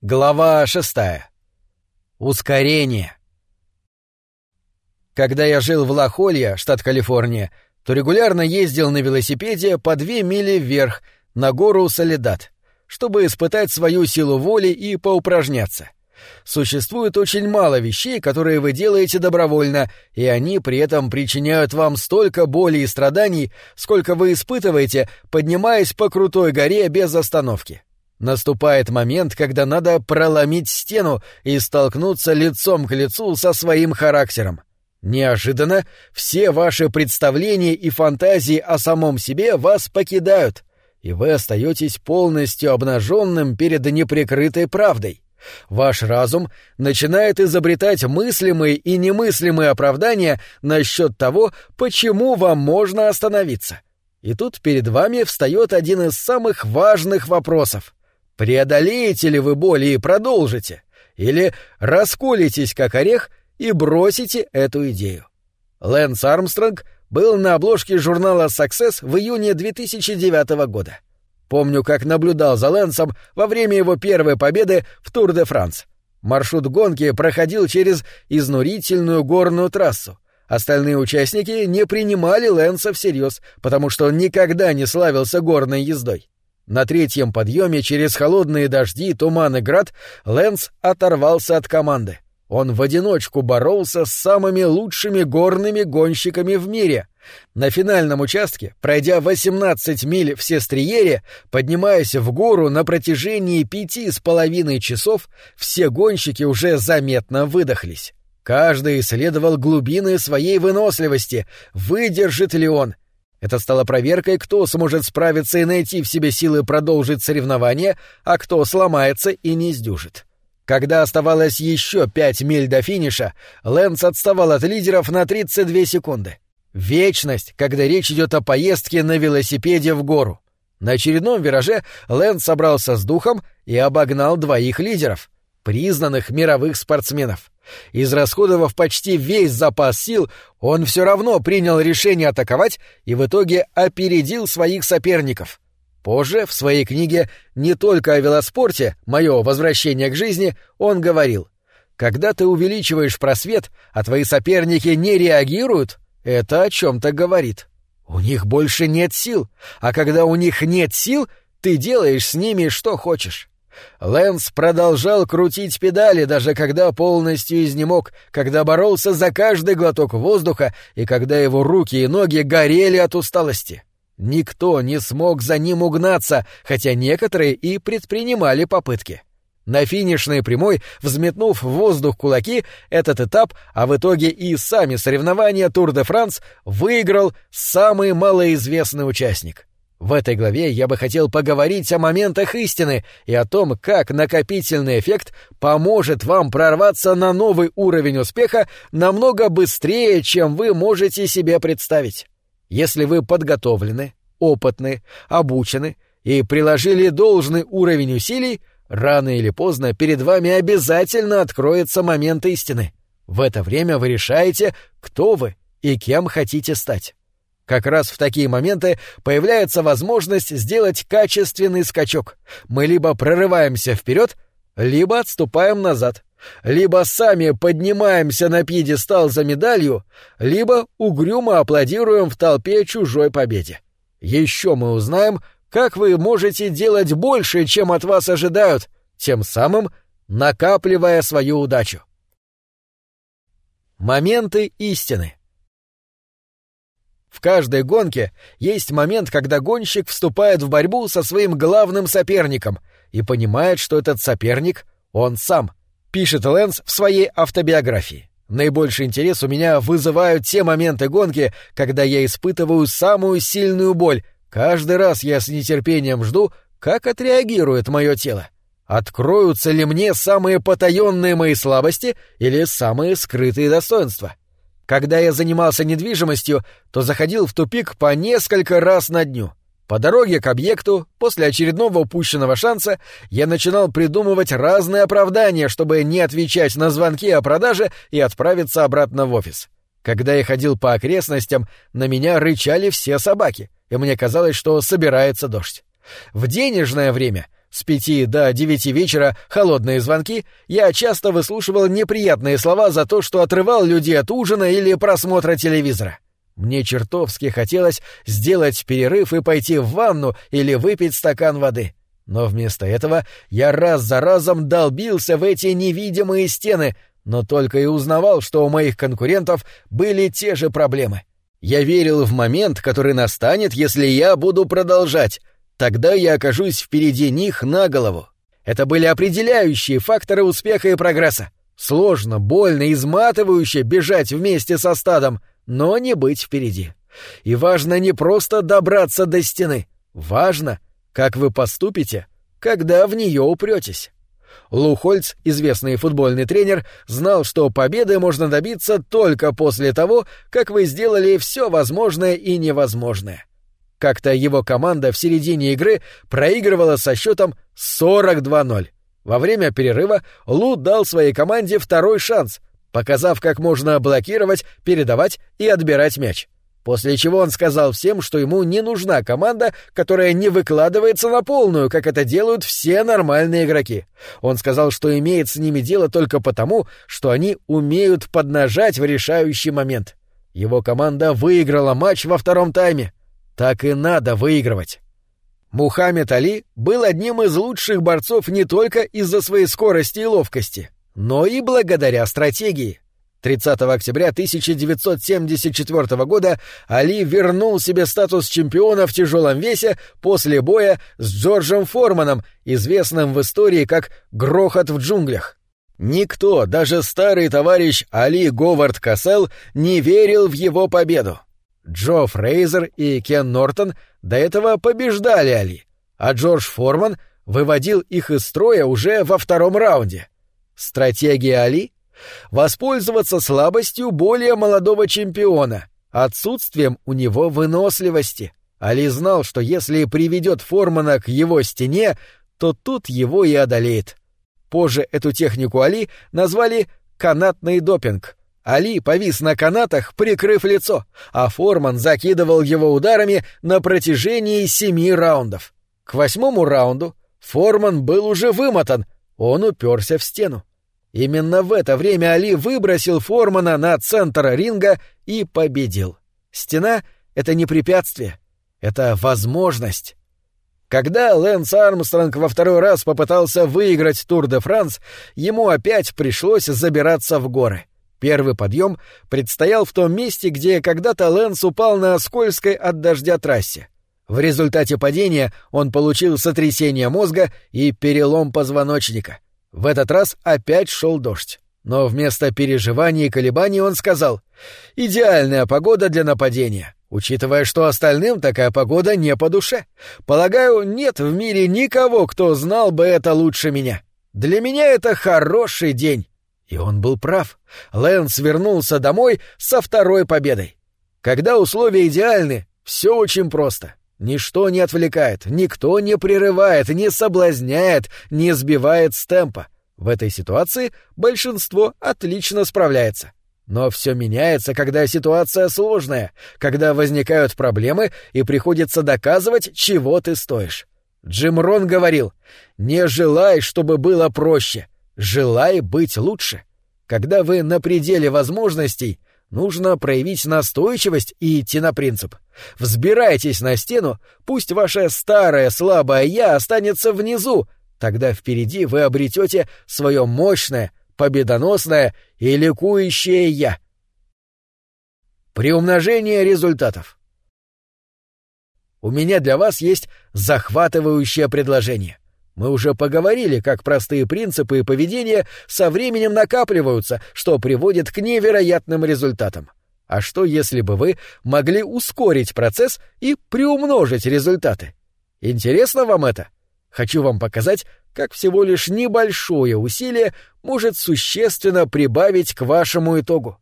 Глава шестая. Ускорение. Когда я жил в Лахолье, штат Калифорния, то регулярно ездил на велосипеде по две мили вверх, на гору Солидат, чтобы испытать свою силу воли и поупражняться. Существует очень мало вещей, которые вы делаете добровольно, и они при этом причиняют вам столько боли и страданий, сколько вы испытываете, поднимаясь по крутой горе без остановки. Наступает момент, когда надо проломить стену и столкнуться лицом к лицу со своим характером. Неожиданно все ваши представления и фантазии о самом себе вас покидают, и вы остаетесь полностью обнаженным перед неприкрытой правдой. Ваш разум начинает изобретать мыслимые и немыслимые оправдания насчет того, почему вам можно остановиться. И тут перед вами встает один из самых важных вопросов — Преодолеете ли вы боль и продолжите? Или расколитесь как орех и бросите эту идею? Лэнс Армстронг был на обложке журнала Success в июне 2009 года. Помню, как наблюдал за Лэнсом во время его первой победы в Тур-де-Франс. Маршрут гонки проходил через изнурительную горную трассу. Остальные участники не принимали Лэнса всерьез, потому что он никогда не славился горной ездой. На третьем подъеме через холодные дожди, туман и град Лэнс оторвался от команды. Он в одиночку боролся с самыми лучшими горными гонщиками в мире. На финальном участке, пройдя 18 миль в Сестриере, поднимаясь в гору на протяжении пяти с половиной часов, все гонщики уже заметно выдохлись. Каждый исследовал глубины своей выносливости, выдержит ли он — это стало проверкой, кто сможет справиться и найти в себе силы продолжить соревнование, а кто сломается и не сдюжит. Когда оставалось еще пять миль до финиша, Лэнс отставал от лидеров на 32 секунды. Вечность, когда речь идет о поездке на велосипеде в гору. На очередном вираже Лэнс собрался с духом и обогнал двоих лидеров, признанных мировых спортсменов. Израсходовав почти весь запас сил, он все равно принял решение атаковать и в итоге опередил своих соперников. Позже, в своей книге «Не только о велоспорте. Мое возвращение к жизни» он говорил, «Когда ты увеличиваешь просвет, а твои соперники не реагируют, это о чем-то говорит. У них больше нет сил, а когда у них нет сил, ты делаешь с ними что хочешь. Лэнс продолжал крутить педали, даже когда полностью изнемог, когда боролся за каждый глоток воздуха и когда его руки и ноги горели от усталости. Никто не смог за ним угнаться, хотя некоторые и предпринимали попытки. На финишной прямой, взметнув в воздух кулаки, этот этап, а в итоге и сами соревнования Тур-де-Франс, выиграл самый малоизвестный участник. В этой главе я бы хотел поговорить о моментах истины и о том, как накопительный эффект поможет вам прорваться на новый уровень успеха намного быстрее, чем вы можете себе представить. Если вы подготовлены, опытны, обучены и приложили должный уровень усилий, рано или поздно перед вами обязательно откроется момент истины. В это время вы решаете, кто вы и кем хотите стать. Как раз в такие моменты появляется возможность сделать качественный скачок. Мы либо прорываемся вперед, либо отступаем назад. Либо сами поднимаемся на пьедестал за медалью, либо угрюмо аплодируем в толпе чужой победе. Еще мы узнаем, как вы можете делать больше, чем от вас ожидают, тем самым накапливая свою удачу. Моменты истины. В каждой гонке есть момент, когда гонщик вступает в борьбу со своим главным соперником и понимает, что этот соперник — он сам, пишет Лэнс в своей автобиографии. Наибольший интерес у меня вызывают те моменты гонки, когда я испытываю самую сильную боль. Каждый раз я с нетерпением жду, как отреагирует мое тело. Откроются ли мне самые потаенные мои слабости или самые скрытые достоинства? Когда я занимался недвижимостью, то заходил в тупик по несколько раз на дню. По дороге к объекту, после очередного упущенного шанса, я начинал придумывать разные оправдания, чтобы не отвечать на звонки о продаже и отправиться обратно в офис. Когда я ходил по окрестностям, на меня рычали все собаки, и мне казалось, что собирается дождь. В денежное время С пяти до девяти вечера холодные звонки, я часто выслушивал неприятные слова за то, что отрывал людей от ужина или просмотра телевизора. Мне чертовски хотелось сделать перерыв и пойти в ванну или выпить стакан воды. Но вместо этого я раз за разом долбился в эти невидимые стены, но только и узнавал, что у моих конкурентов были те же проблемы. Я верил в момент, который настанет, если я буду продолжать. Тогда я окажусь впереди них на голову. Это были определяющие факторы успеха и прогресса. Сложно, больно, изматывающе бежать вместе со стадом, но не быть впереди. И важно не просто добраться до стены. Важно, как вы поступите, когда в нее упретесь. Лу Хольц, известный футбольный тренер, знал, что победы можно добиться только после того, как вы сделали все возможное и невозможное. Как-то его команда в середине игры проигрывала со счетом 42-0. Во время перерыва Лу дал своей команде второй шанс, показав, как можно блокировать, передавать и отбирать мяч. После чего он сказал всем, что ему не нужна команда, которая не выкладывается на полную, как это делают все нормальные игроки. Он сказал, что имеет с ними дело только потому, что они умеют поднажать в решающий момент. Его команда выиграла матч во втором тайме. Так и надо выигрывать. Мухаммед Али был одним из лучших борцов не только из-за своей скорости и ловкости, но и благодаря стратегии. 30 октября 1974 года Али вернул себе статус чемпиона в тяжелом весе после боя с Джорджем Форманом, известным в истории как «Грохот в джунглях». Никто, даже старый товарищ Али Говард Кассел, не верил в его победу. Джо Фрейзер и Кен Нортон до этого побеждали Али, а Джордж Форман выводил их из строя уже во втором раунде. Стратегия Али — воспользоваться слабостью более молодого чемпиона, отсутствием у него выносливости. Али знал, что если приведет Формана к его стене, то тут его и одолеет. Позже эту технику Али назвали «канатный допинг». Али повис на канатах, прикрыв лицо, а Форман закидывал его ударами на протяжении семи раундов. К восьмому раунду Форман был уже вымотан, он уперся в стену. Именно в это время Али выбросил Формана на центр ринга и победил. Стена — это не препятствие, это возможность. Когда Лэнс Армстронг во второй раз попытался выиграть Тур де Франс, ему опять пришлось забираться в горы. Первый подъем предстоял в том месте, где когда-то Лэнс упал на скользкой от дождя трассе. В результате падения он получил сотрясение мозга и перелом позвоночника — в этот раз опять шел дождь. Но вместо переживаний и колебаний он сказал «Идеальная погода для нападения, учитывая, что остальным такая погода не по душе. Полагаю, нет в мире никого, кто знал бы это лучше меня. Для меня это хороший день». И он был прав. Лэнс вернулся домой со второй победой. Когда условия идеальны, все очень просто. Ничто не отвлекает, никто не прерывает, не соблазняет, не сбивает с темпа. В этой ситуации большинство отлично справляется. Но все меняется, когда ситуация сложная, когда возникают проблемы и приходится доказывать, чего ты стоишь. Джим Рон говорил, «Не желай, чтобы было проще, желай быть лучше». Когда вы на пределе возможностей, Нужно проявить настойчивость и идти на принцип. Взбирайтесь на стену, пусть ваше старое слабое «я» останется внизу, тогда впереди вы обретете свое мощное, победоносное и ликующее «я». Приумножение результатов. У меня для вас есть захватывающее предложение — мы уже поговорили, как простые принципы и поведение со временем накапливаются, что приводит к невероятным результатам. А что, если бы вы могли ускорить процесс и приумножить результаты? Интересно вам это? Хочу вам показать, как всего лишь небольшое усилие может существенно прибавить к вашему итогу.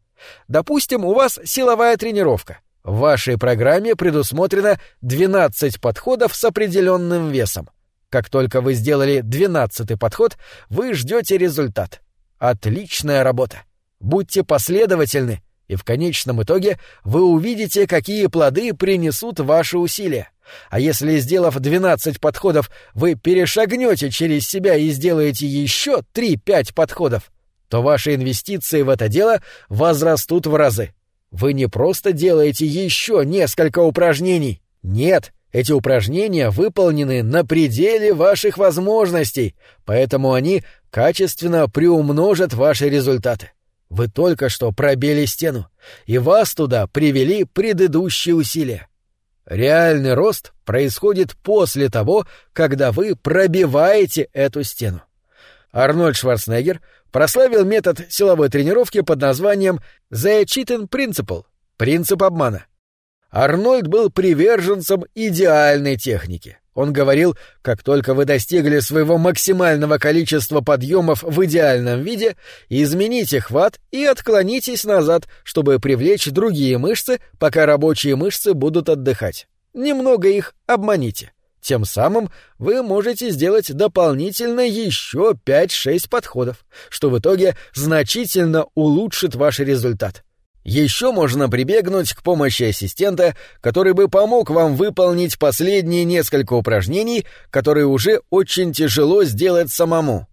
Допустим, у вас силовая тренировка. В вашей программе предусмотрено 12 подходов с определенным весом. Как только вы сделали двенадцатый подход, вы ждете результат. Отличная работа. Будьте последовательны, и в конечном итоге вы увидите, какие плоды принесут ваши усилия. А если, сделав 12 подходов, вы перешагнете через себя и сделаете еще 3-5 подходов, то ваши инвестиции в это дело возрастут в разы. Вы не просто делаете еще несколько упражнений. Нет, эти упражнения выполнены на пределе ваших возможностей, поэтому они качественно приумножат ваши результаты. Вы только что пробили стену, и вас туда привели предыдущие усилия. Реальный рост происходит после того, когда вы пробиваете эту стену. Арнольд Шварценеггер прославил метод силовой тренировки под названием «The Cheating Principle» — принцип обмана. Арнольд был приверженцем идеальной техники. Он говорил, как только вы достигли своего максимального количества подъемов в идеальном виде, измените хват и отклонитесь назад, чтобы привлечь другие мышцы, пока рабочие мышцы будут отдыхать. Немного их обманите. Тем самым вы можете сделать дополнительно еще 5-6 подходов, что в итоге значительно улучшит ваш результат. Еще можно прибегнуть к помощи ассистента, который бы помог вам выполнить последние несколько упражнений, которые уже очень тяжело сделать самому.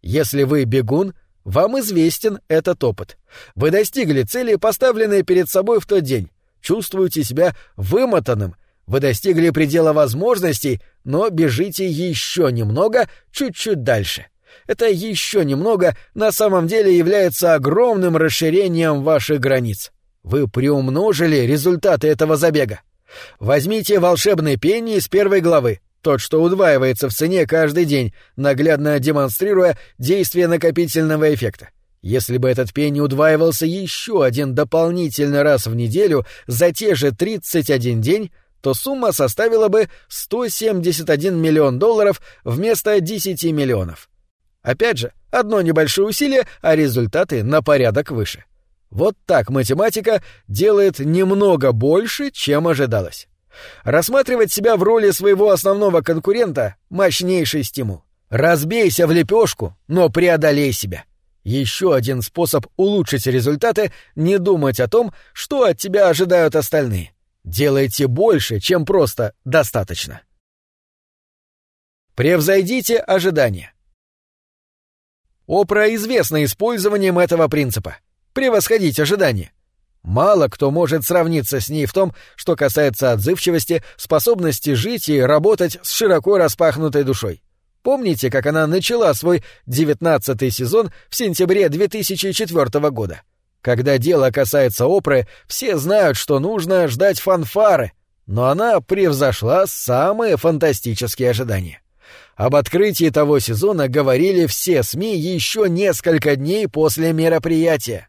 Если вы бегун, вам известен этот опыт. Вы достигли цели, поставленной перед собой в тот день. Чувствуете себя вымотанным. Вы достигли предела возможностей, но бежите еще немного, чуть-чуть дальше. — это еще немного на самом деле является огромным расширением ваших границ. Вы приумножили результаты этого забега. Возьмите волшебный пенни из первой главы, тот, что удваивается в цене каждый день, наглядно демонстрируя действие накопительного эффекта. Если бы этот пенни удваивался еще один дополнительный раз в неделю за те же 31 день, то сумма составила бы 171 миллион долларов вместо 10 миллионов. Опять же, одно небольшое усилие, а результаты на порядок выше. Вот так математика делает немного больше, чем ожидалось. Рассматривать себя в роли своего основного конкурента — мощнейший стимул. Разбейся в лепешку, но преодолей себя. Еще один способ улучшить результаты — не думать о том, что от тебя ожидают остальные. Делайте больше, чем просто достаточно. Превзойдите ожидания. Опра известна использованием этого принципа — превосходить ожидания. Мало кто может сравниться с ней в том, что касается отзывчивости, способности жить и работать с широко распахнутой душой. Помните, как она начала свой девятнадцатый сезон в сентябре 2004 года? Когда дело касается Опры, все знают, что нужно ждать фанфары, но она превзошла самые фантастические ожидания. Об открытии того сезона говорили все СМИ еще несколько дней после мероприятия.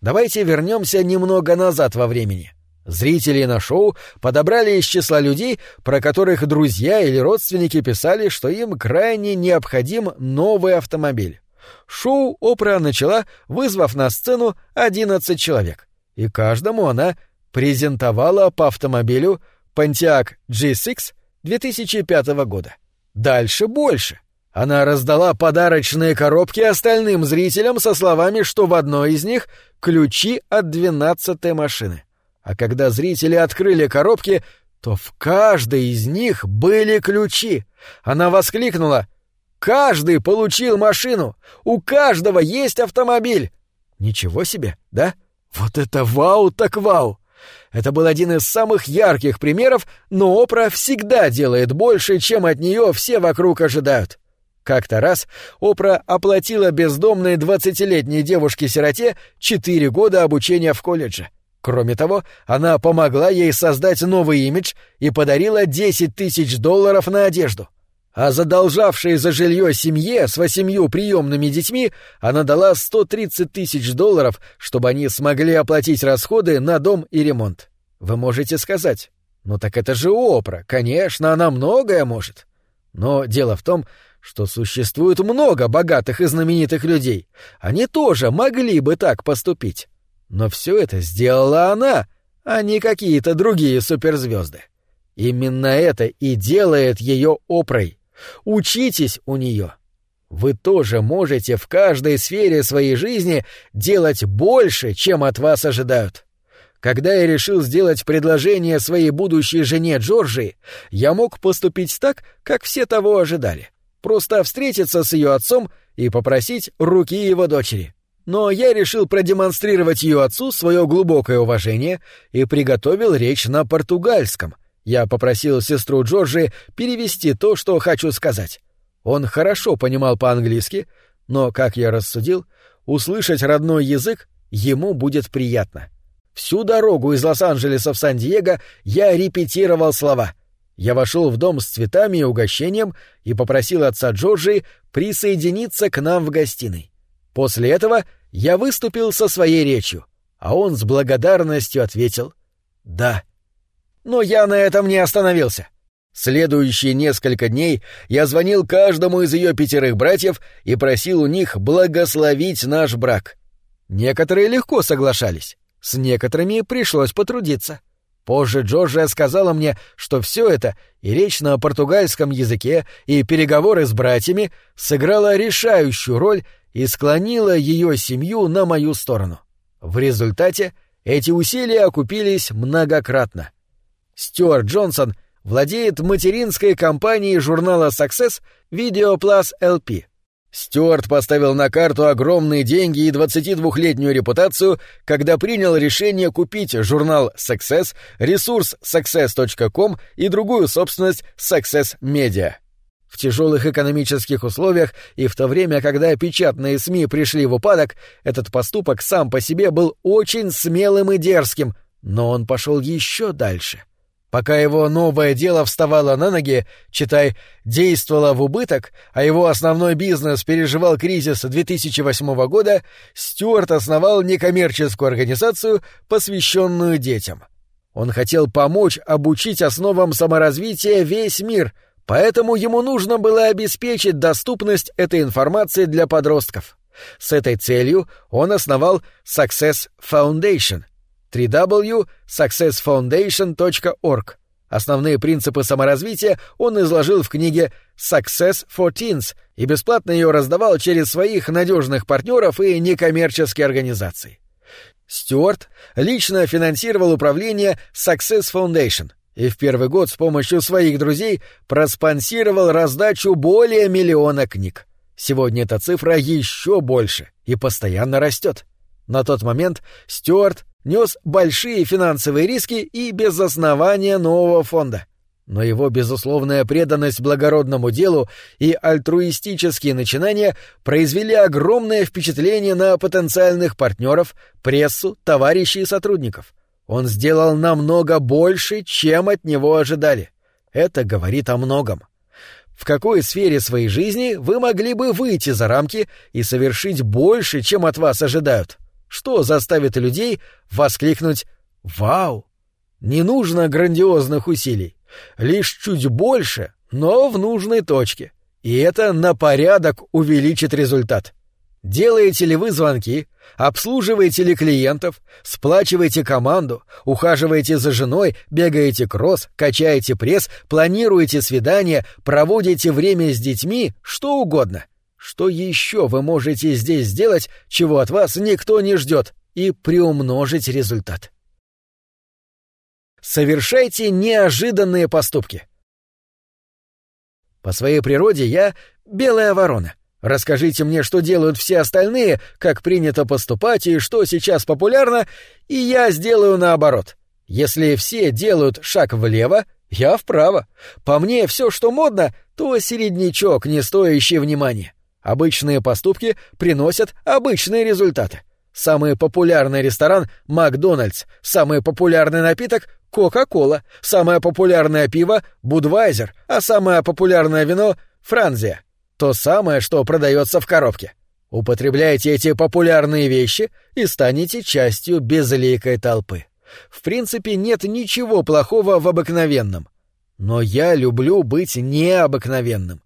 Давайте вернемся немного назад во времени. Зрители на шоу подобрали из числа людей, про которых друзья или родственники писали, что им крайне необходим новый автомобиль. Шоу Опра начала, вызвав на сцену 11 человек, и каждому она презентовала по автомобилю Pontiac G6 2005 года. Дальше больше. Она раздала подарочные коробки остальным зрителям со словами, что в одной из них ключи от двенадцатой машины. А когда зрители открыли коробки, то в каждой из них были ключи. Она воскликнула «Каждый получил машину! У каждого есть автомобиль!» Ничего себе, да? Вот это вау так вау! Это был один из самых ярких примеров, но Опра всегда делает больше, чем от нее все вокруг ожидают. Как-то раз Опра оплатила бездомной двадцатилетней девушке-сироте четыре года обучения в колледже. Кроме того, она помогла ей создать новый имидж и подарила 10 тысяч долларов на одежду. А задолжавшей за жилье семье с восемью приемными детьми она дала 130 тысяч долларов, чтобы они смогли оплатить расходы на дом и ремонт. Вы можете сказать, ну так это же Опра, конечно, она многое может. Но дело в том, что существует много богатых и знаменитых людей. Они тоже могли бы так поступить. Но все это сделала она, а не какие-то другие суперзвезды. Именно это и делает ее Опрой. Учитесь у нее. Вы тоже можете в каждой сфере своей жизни делать больше, чем от вас ожидают. Когда я решил сделать предложение своей будущей жене Джорджии, я мог поступить так, как все того ожидали. Просто встретиться с ее отцом и попросить руки его дочери. Но я решил продемонстрировать ее отцу свое глубокое уважение и приготовил речь на португальском. Я попросил сестру Джорджи перевести то, что хочу сказать. Он хорошо понимал по-английски, но, как я рассудил, услышать родной язык ему будет приятно. Всю дорогу из Лос-Анджелеса в Сан-Диего я репетировал слова. Я вошел в дом с цветами и угощением и попросил отца Джорджи присоединиться к нам в гостиной. После этого я выступил со своей речью, а он с благодарностью ответил «Да». Но я на этом не остановился. Следующие несколько дней я звонил каждому из ее пятерых братьев и просил у них благословить наш брак. Некоторые легко соглашались, с некоторыми пришлось потрудиться. Позже Джорджия сказала мне, что все это, и речь на португальском языке, и переговоры с братьями, сыграла решающую роль и склонила ее семью на мою сторону. В результате эти усилия окупились многократно. Стюарт Джонсон владеет материнской компанией журнала Success Video Plus LP — Стюарт поставил на карту огромные деньги и 22-летнюю репутацию, когда принял решение купить журнал Success, ресурс success.com и другую собственность Success Media. В тяжелых экономических условиях и в то время, когда печатные СМИ пришли в упадок, этот поступок сам по себе был очень смелым и дерзким, но он пошел еще дальше — Пока его новое дело вставало на ноги, читай, действовало в убыток, а его основной бизнес переживал кризис 2008 года, Стюарт основал некоммерческую организацию, посвященную детям. Он хотел помочь обучить основам саморазвития весь мир, поэтому ему нужно было обеспечить доступность этой информации для подростков. С этой целью он основал Success Foundation — www.successfoundation.org. Основные принципы саморазвития он изложил в книге «Success for Teens» и бесплатно ее раздавал через своих надежных партнеров и некоммерческие организации. Стюарт лично финансировал управление Success Foundation и в первый год с помощью своих друзей проспонсировал раздачу более миллиона книг. Сегодня эта цифра еще больше и постоянно растет. На тот момент Стюарт нес большие финансовые риски и без основания нового фонда. Но его безусловная преданность благородному делу и альтруистические начинания произвели огромное впечатление на потенциальных партнеров, прессу, товарищей и сотрудников. Он сделал намного больше, чем от него ожидали. Это говорит о многом. В какой сфере своей жизни вы могли бы выйти за рамки и совершить больше, чем от вас ожидают? Что заставит людей воскликнуть «Вау!» Не нужно грандиозных усилий, лишь чуть больше, но в нужной точке. И это на порядок увеличит результат. Делаете ли вы звонки, обслуживаете ли клиентов, сплачиваете команду, ухаживаете за женой, бегаете кросс, качаете пресс, планируете свидания, проводите время с детьми, что угодно — что еще вы можете здесь сделать, чего от вас никто не ждет, и приумножить результат? Совершайте неожиданные поступки. По своей природе я белая ворона. Расскажите мне, что делают все остальные, как принято поступать и что сейчас популярно, и я сделаю наоборот. Если все делают шаг влево, я вправо. По мне все, что модно, то середнячок, не стоящий внимания. Обычные поступки приносят обычные результаты. Самый популярный ресторан — Макдональдс, самый популярный напиток — Кока-Кола, самое популярное пиво — Будвайзер, а самое популярное вино — Франзия. То самое, что продается в коробке. Употребляйте эти популярные вещи и станете частью безликой толпы. В принципе, нет ничего плохого в обыкновенном. Но я люблю быть необыкновенным.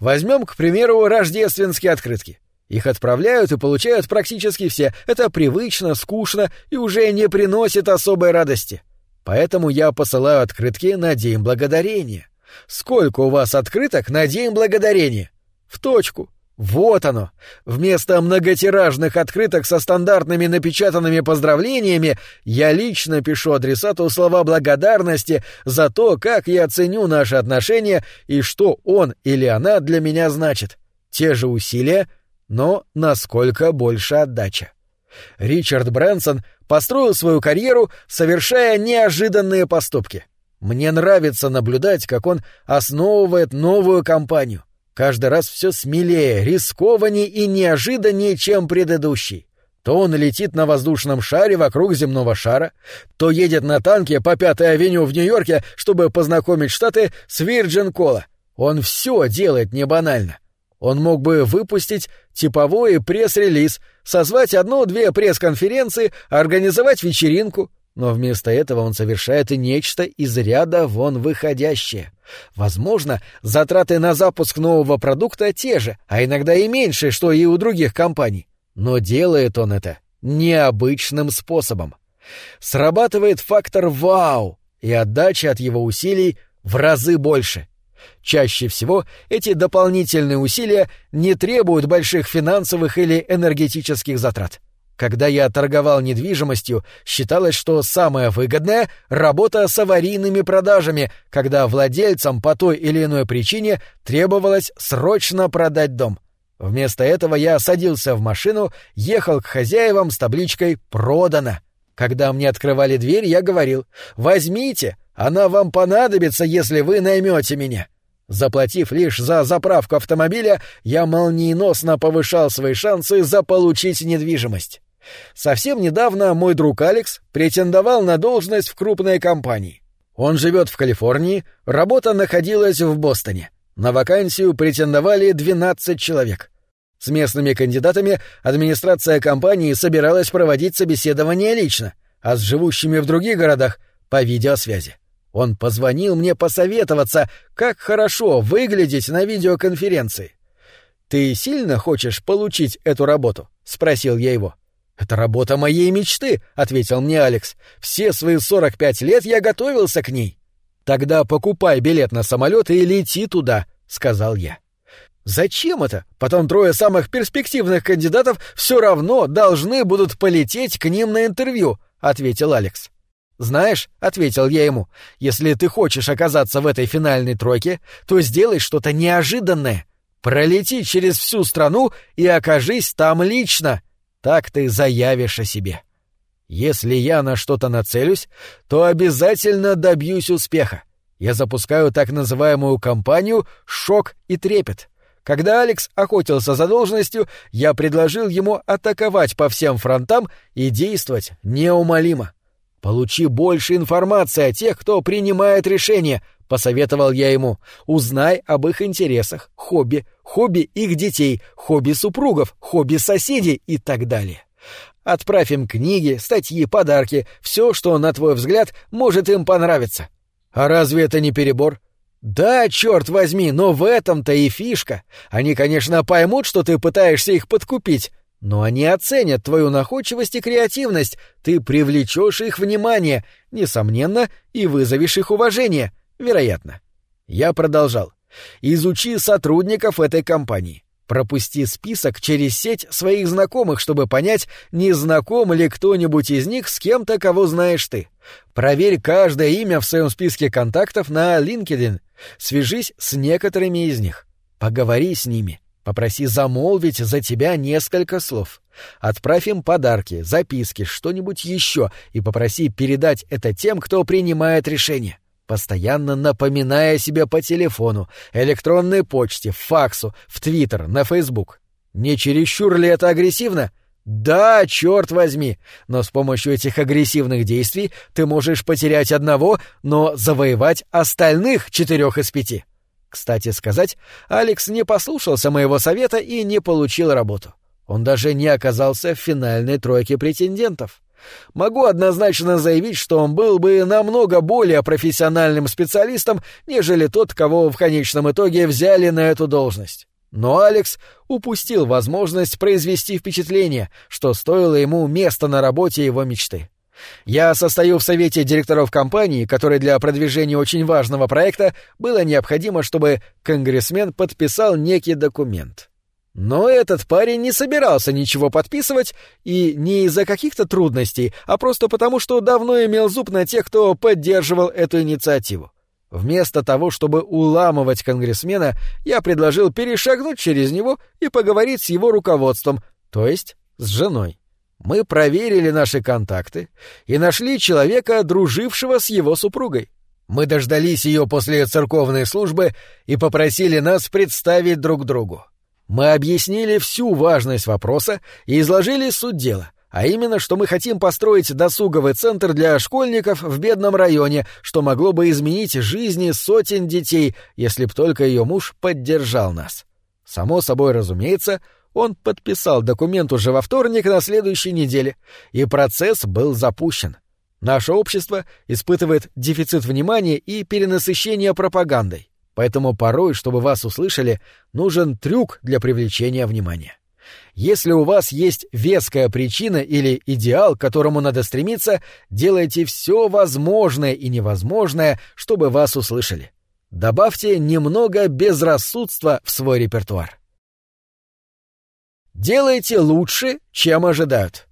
Возьмем, к примеру, рождественские открытки. Их отправляют и получают практически все. Это привычно, скучно и уже не приносит особой радости. Поэтому я посылаю открытки на День Благодарения. Сколько у вас открыток на День Благодарения? В точку. Вот оно. Вместо многотиражных открыток со стандартными напечатанными поздравлениями я лично пишу адресату слова благодарности за то, как я ценю наши отношения и что он или она для меня значит. Те же усилия, но насколько больше отдача. Ричард Брэнсон построил свою карьеру, совершая неожиданные поступки. Мне нравится наблюдать, как он основывает новую компанию — Каждый раз все смелее, рискованнее и неожиданнее, чем предыдущий. То он летит на воздушном шаре вокруг земного шара, то едет на танке по Пятой авеню в Нью-Йорке, чтобы познакомить Штаты с Вирджин Кола. Он все делает не банально. Он мог бы выпустить типовой пресс-релиз, созвать одну-две пресс-конференции, организовать вечеринку, но вместо этого он совершает нечто из ряда вон выходящее. Возможно, затраты на запуск нового продукта те же, а иногда и меньше, что и у других компаний. Но делает он это необычным способом. Срабатывает фактор «вау», и отдача от его усилий в разы больше. Чаще всего эти дополнительные усилия не требуют больших финансовых или энергетических затрат. Когда я торговал недвижимостью, считалось, что самое выгодное — работа с аварийными продажами, когда владельцам по той или иной причине требовалось срочно продать дом. Вместо этого я садился в машину, ехал к хозяевам с табличкой «Продано». Когда мне открывали дверь, я говорил «Возьмите, она вам понадобится, если вы наймете меня». Заплатив лишь за заправку автомобиля, я молниеносно повышал свои шансы заполучить недвижимость. Совсем недавно мой друг Алекс претендовал на должность в крупной компании. Он живет в Калифорнии, работа находилась в Бостоне. На вакансию претендовали 12 человек. С местными кандидатами администрация компании собиралась проводить собеседование лично, а с живущими в других городах — по видеосвязи. Он позвонил мне посоветоваться, как хорошо выглядеть на видеоконференции. «Ты сильно хочешь получить эту работу?» — спросил я его. — «Это работа моей мечты», — ответил мне Алекс. «Все свои сорок пять лет я готовился к ней». «Тогда покупай билет на самолет и лети туда», — сказал я. «Зачем это? Потом трое самых перспективных кандидатов все равно должны будут полететь к ним на интервью», — ответил Алекс. «Знаешь», — ответил я ему, — «если ты хочешь оказаться в этой финальной тройке, то сделай что-то неожиданное. Пролети через всю страну и окажись там лично так ты заявишь о себе. Если я на что-то нацелюсь, то обязательно добьюсь успеха. Я запускаю так называемую кампанию «Шок и трепет». Когда Алекс охотился за должностью, я предложил ему атаковать по всем фронтам и действовать неумолимо. «Получи больше информации о тех, кто принимает решения», — посоветовал я ему. «Узнай об их интересах, хобби, хобби их детей, хобби супругов, хобби соседей и так далее. Отправь им книги, статьи, подарки, все, что, на твой взгляд, может им понравиться. А разве это не перебор? Да, черт возьми, но в этом-то и фишка. Они, конечно, поймут, что ты пытаешься их подкупить, но они оценят твою находчивость и креативность, ты привлечешь их внимание, несомненно, и вызовешь их уважение, вероятно. Я продолжал. Изучи сотрудников этой компании. Пропусти список через сеть своих знакомых, чтобы понять, не знаком ли кто-нибудь из них с кем-то, кого знаешь ты. Проверь каждое имя в своем списке контактов на LinkedIn. Свяжись с некоторыми из них. Поговори с ними. Попроси замолвить за тебя несколько слов. Отправь им подарки, записки, что-нибудь еще и попроси передать это тем, кто принимает решение постоянно напоминая себе по телефону, электронной почте, факсу, в Твиттер, на Фейсбук. Не чересчур ли это агрессивно? Да, черт возьми, но с помощью этих агрессивных действий ты можешь потерять одного, но завоевать остальных четырех из пяти. Кстати сказать, Алекс не послушался моего совета и не получил работу. Он даже не оказался в финальной тройке претендентов. Могу однозначно заявить, что он был бы намного более профессиональным специалистом, нежели тот, кого в конечном итоге взяли на эту должность. Но Алекс упустил возможность произвести впечатление, что стоило ему места на работе его мечты. Я состою в совете директоров компании, которой для продвижения очень важного проекта было необходимо, чтобы конгрессмен подписал некий документ. Но этот парень не собирался ничего подписывать, и не из-за каких-то трудностей, а просто потому, что давно имел зуб на тех, кто поддерживал эту инициативу. Вместо того, чтобы уламывать конгрессмена, я предложил перешагнуть через него и поговорить с его руководством, то есть с женой. Мы проверили наши контакты и нашли человека, дружившего с его супругой. Мы дождались ее после церковной службы и попросили нас представить друг другу. Мы объяснили всю важность вопроса и изложили суть дела, а именно, что мы хотим построить досуговый центр для школьников в бедном районе, что могло бы изменить жизни сотен детей, если б только ее муж поддержал нас. Само собой разумеется, он подписал документ уже во вторник на следующей неделе, и процесс был запущен. Наше общество испытывает дефицит внимания и перенасыщение пропагандой. Поэтому порой, чтобы вас услышали, нужен трюк для привлечения внимания. Если у вас есть веская причина или идеал, к которому надо стремиться, делайте все возможное и невозможное, чтобы вас услышали. Добавьте немного безрассудства в свой репертуар. Делайте лучше, чем ожидают.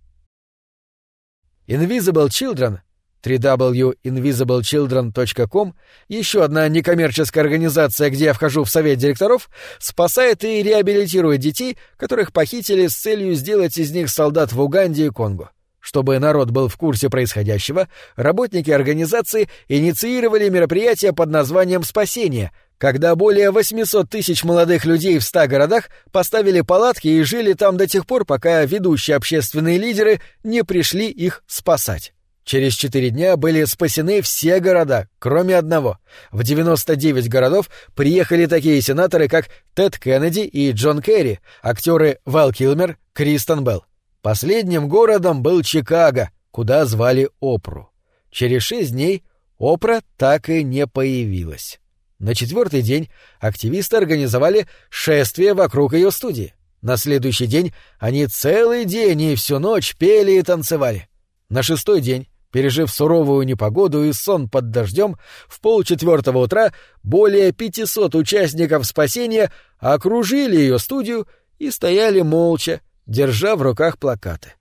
Invisible Children www.invisiblechildren.com, еще одна некоммерческая организация, где я вхожу в совет директоров, спасает и реабилитирует детей, которых похитили с целью сделать из них солдат в Уганде и Конго. Чтобы народ был в курсе происходящего, работники организации инициировали мероприятие под названием «Спасение», когда более 800 тысяч молодых людей в 100 городах поставили палатки и жили там до тех пор, пока ведущие общественные лидеры не пришли их спасать. Через четыре дня были спасены все города, кроме одного. В 99 городов приехали такие сенаторы, как Тед Кеннеди и Джон Керри, актеры Val Килмер, Кристен Белл. Последним городом был Чикаго, куда звали Опру. Через шесть дней Опра так и не появилась. На четвертый день активисты организовали шествие вокруг ее студии. На следующий день они целый день и всю ночь пели и танцевали. На шестой день Пережив суровую непогоду и сон под дождем, в полчетвертого утра более 500 участников спасения окружили ее студию и стояли молча, держа в руках плакаты.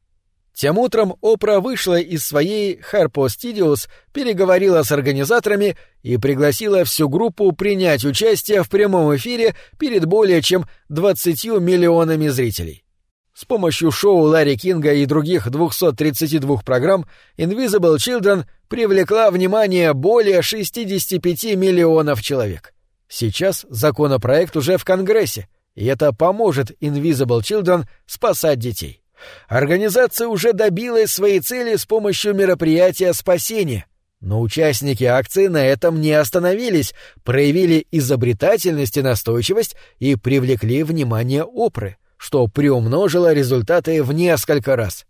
Тем утром Опра вышла из своей Harpo Studios, переговорила с организаторами и пригласила всю группу принять участие в прямом эфире перед более чем 20 миллионами зрителей. С помощью шоу Ларри Кинга и других 232 программ Invisible Children привлекла внимание более 65 миллионов человек. Сейчас законопроект уже в Конгрессе, и это поможет Invisible Children спасать детей. Организация уже добилась своей цели с помощью мероприятия спасения. Но участники акции на этом не остановились, проявили изобретательность и настойчивость и привлекли внимание Опры — что приумножило результаты в несколько раз.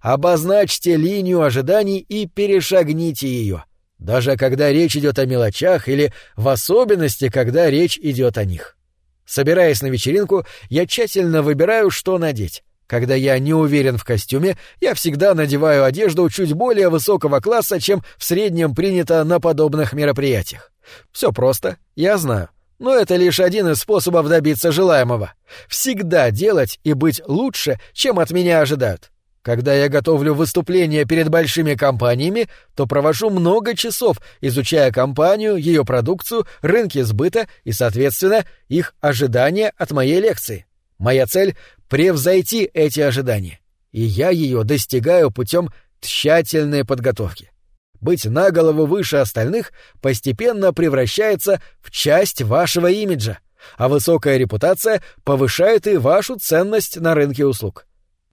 Обозначьте линию ожиданий и перешагните ее, даже когда речь идет о мелочах или в особенности, когда речь идет о них. Собираясь на вечеринку, я тщательно выбираю, что надеть. Когда я не уверен в костюме, я всегда надеваю одежду чуть более высокого класса, чем в среднем принято на подобных мероприятиях. Все просто, я знаю. Но это лишь один из способов добиться желаемого. Всегда делать и быть лучше, чем от меня ожидают. Когда я готовлю выступления перед большими компаниями, то провожу много часов, изучая компанию, ее продукцию, рынки сбыта и, соответственно, их ожидания от моей лекции. Моя цель — превзойти эти ожидания. И я ее достигаю путем тщательной подготовки быть на голову выше остальных постепенно превращается в часть вашего имиджа, а высокая репутация повышает и вашу ценность на рынке услуг.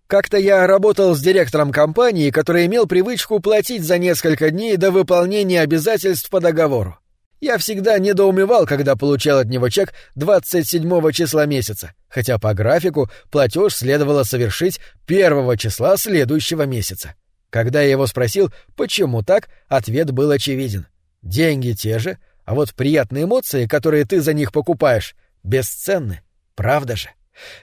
Как-то я работал с директором компании, который имел привычку платить за несколько дней до выполнения обязательств по договору. Я всегда недоумевал, когда получал от него чек 27 числа месяца, хотя по графику платеж следовало совершить 1 числа следующего месяца. Когда я его спросил, почему так, ответ был очевиден. Деньги те же, а вот приятные эмоции, которые ты за них покупаешь, бесценны. Правда же?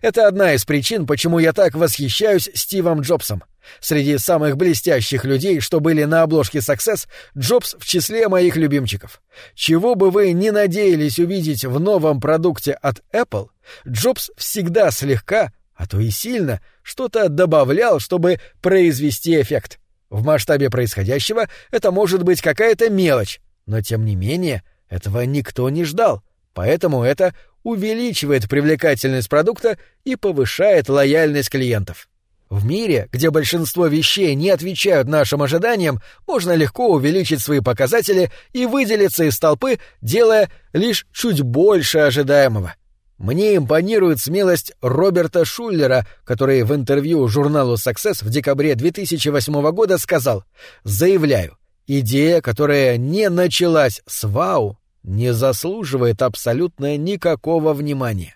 Это одна из причин, почему я так восхищаюсь Стивом Джобсом. Среди самых блестящих людей, что были на обложке Success, Джобс в числе моих любимчиков. Чего бы вы ни надеялись увидеть в новом продукте от Apple, Джобс всегда слегка, а то и сильно, что-то добавлял, чтобы произвести эффект. В масштабе происходящего это может быть какая-то мелочь, но тем не менее этого никто не ждал, поэтому это увеличивает привлекательность продукта и повышает лояльность клиентов. В мире, где большинство вещей не отвечают нашим ожиданиям, можно легко увеличить свои показатели и выделиться из толпы, делая лишь чуть больше ожидаемого. Мне импонирует смелость Роберта Шуллера, который в интервью журналу Success в декабре 2008 года сказал «Заявляю, идея, которая не началась с вау, не заслуживает абсолютно никакого внимания».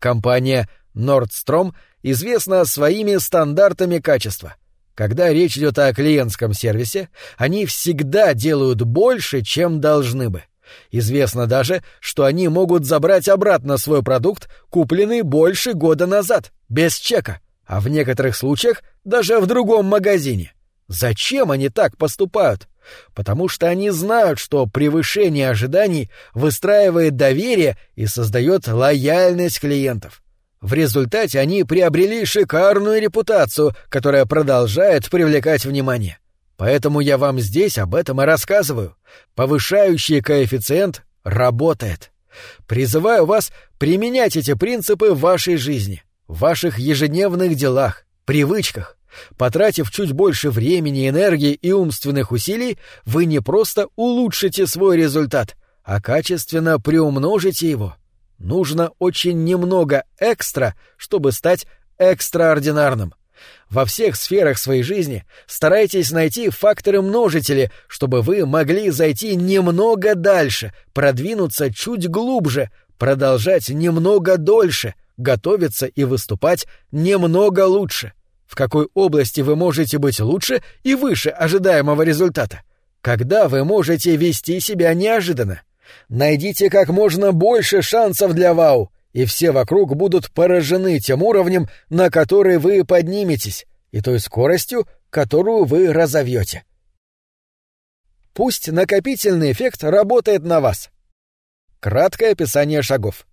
Компания Nordstrom известна своими стандартами качества. Когда речь идет о клиентском сервисе, они всегда делают больше, чем должны бы. Известно даже, что они могут забрать обратно свой продукт, купленный больше года назад, без чека, а в некоторых случаях даже в другом магазине. Зачем они так поступают? Потому что они знают, что превышение ожиданий выстраивает доверие и создает лояльность клиентов. В результате они приобрели шикарную репутацию, которая продолжает привлекать внимание. Поэтому я вам здесь об этом и рассказываю. Повышающий коэффициент работает. Призываю вас применять эти принципы в вашей жизни, в ваших ежедневных делах, привычках. Потратив чуть больше времени, энергии и умственных усилий, вы не просто улучшите свой результат, а качественно приумножите его. Нужно очень немного экстра, чтобы стать экстраординарным. Во всех сферах своей жизни старайтесь найти факторы-множители, чтобы вы могли зайти немного дальше, продвинуться чуть глубже, продолжать немного дольше, готовиться и выступать немного лучше. В какой области вы можете быть лучше и выше ожидаемого результата? Когда вы можете вести себя неожиданно? Найдите как можно больше шансов для вау, и все вокруг будут поражены тем уровнем, на который вы подниметесь, и той скоростью, которую вы разовьете. Пусть накопительный эффект работает на вас. Краткое описание шагов.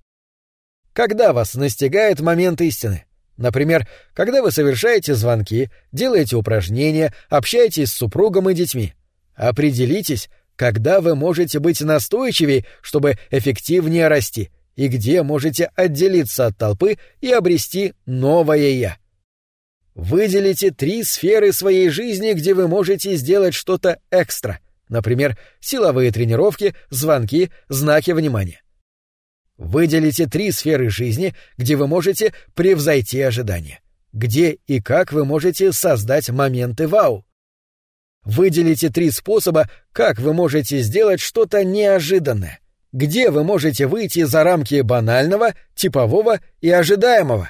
Когда вас настигает момент истины? Например, когда вы совершаете звонки, делаете упражнения, общаетесь с супругом и детьми. Определитесь, когда вы можете быть настойчивее, чтобы эффективнее расти, и где можете отделиться от толпы и обрести новое «я». Выделите три сферы своей жизни, где вы можете сделать что-то экстра, например, силовые тренировки, звонки, знаки внимания. Выделите три сферы жизни, где вы можете превзойти ожидания. Где и как вы можете создать моменты вау. Выделите три способа, как вы можете сделать что-то неожиданное. Где вы можете выйти за рамки банального, типового и ожидаемого.